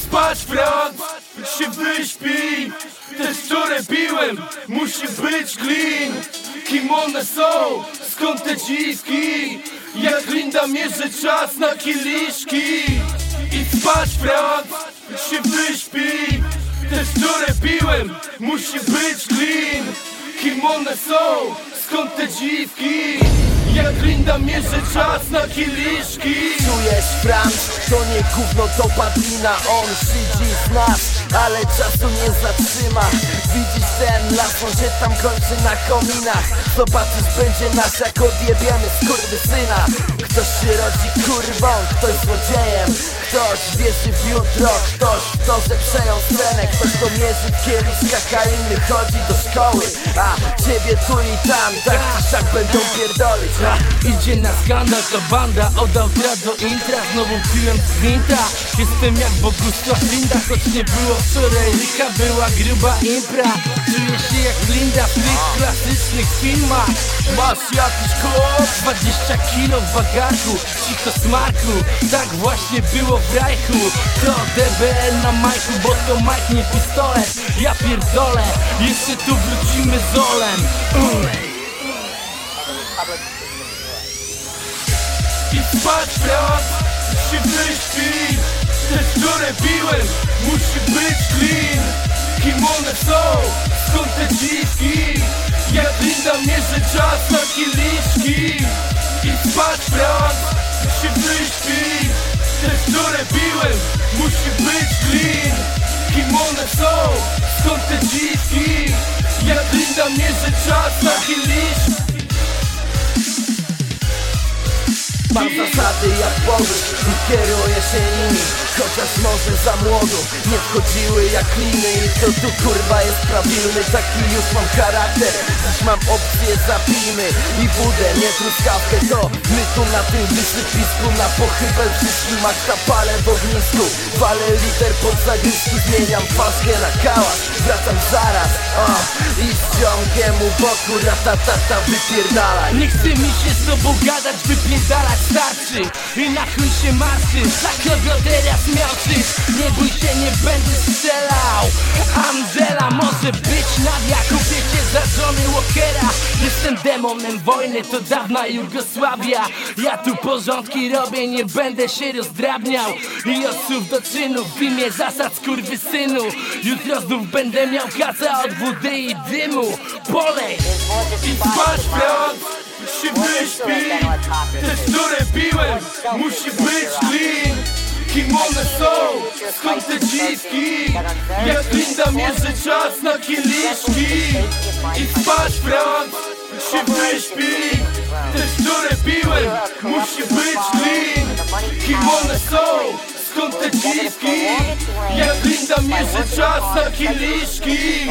spać Franc, się wyśpi! Te szczure piłem, musi być clean! Kim one są, skąd te dziwki Jak Linda mierzy czas na kieliszki? I spać Franc, się wyśpi! Te szczure piłem, musi być clean! Kim one są, skąd te dziwki Jak Linda mierzy czas na kieliszki. Czujesz Franz, to nie gówno, to padlina On szydzi z nas, ale czasu nie zatrzyma. Widzisz ten las, on się tam kończy na kominach. Zobaczysz, będzie nasz jak odjebiemy syna Ktoś się rodzi kurwą, ktoś złodziejem. Ktoś wierzy w jutro, ktoś to, że przejął scenę. Ktoś to mierzy w kieliszkach, a inny chodzi do szkoły. A ciebie tu i tam, tak czy siak będą pierdolić ha. Idzie na skandal, to banda od outra do intra. Znowu piłem z gwinta Jestem jak Bogusław Linda Choć nie było wczoraj. Lika była gruba impra. Czuję się jak Linda w tych klasycznych filmach. Masz jakiś kłop 20 kilo w bagażu. Cicho smaku. Tak właśnie było w rajku. To DBL na majku Bo to Mike nie pistolet. Ja pierdolę. Jeszcze tu wrócimy z olem. Mm. I spać brat, się wyśpi Te, które piłem, musi być clean. Kim one są, skąd te dziwki? Jak Linda mierzy czas na kieliszki. I spać brat, się wyśpi Te, które piłem, musi być clean. Kim one są, skąd te dziwki? Jak Linda mierzy czas na kieliszki Mam zasady jak powód i kieruję się nimi Chociaż może za młodu. Nie wchodziły jak liny I to tu kurwa jest prawilny, taki już mam charakter Dziś mam opcję zapijmy i budę, nie truskawkę To my tu na tym wysypisku. Na pochybel przyszli Max palę w ognisku. Walę liter pod zagrisku, zmieniam paczkę na kałasz. Wracam zaraz, o, i z ciągiem u boku ratatata wypierdalaj. Nie chce mi się z tobą gadać, wypierdalać starczy. I na chuj się martwy, dla kogo teraz Nie bój się, nie będę strzelał. Angela może być Nadia, kupię cię za Johnny Walkera. Jestem demonem wojny, to dawna Jugosławia. Ja tu porządki robię, nie będę się rozdrabniał. I od słów do czynów w imię zasad synu. Jutro znów będę miał kaca od wody i dymu. Polej! I spać prąd się wyśpi. Te, które piłem, musi być clean Kim one są, skąd te dziwki Jak Linda mierzy czas na kieliszki? I spać Franc, się wyśpi Te, które piłem, musi być clean Kim one są, skąd te dziwki Jak Linda mierzy czas na kieliszki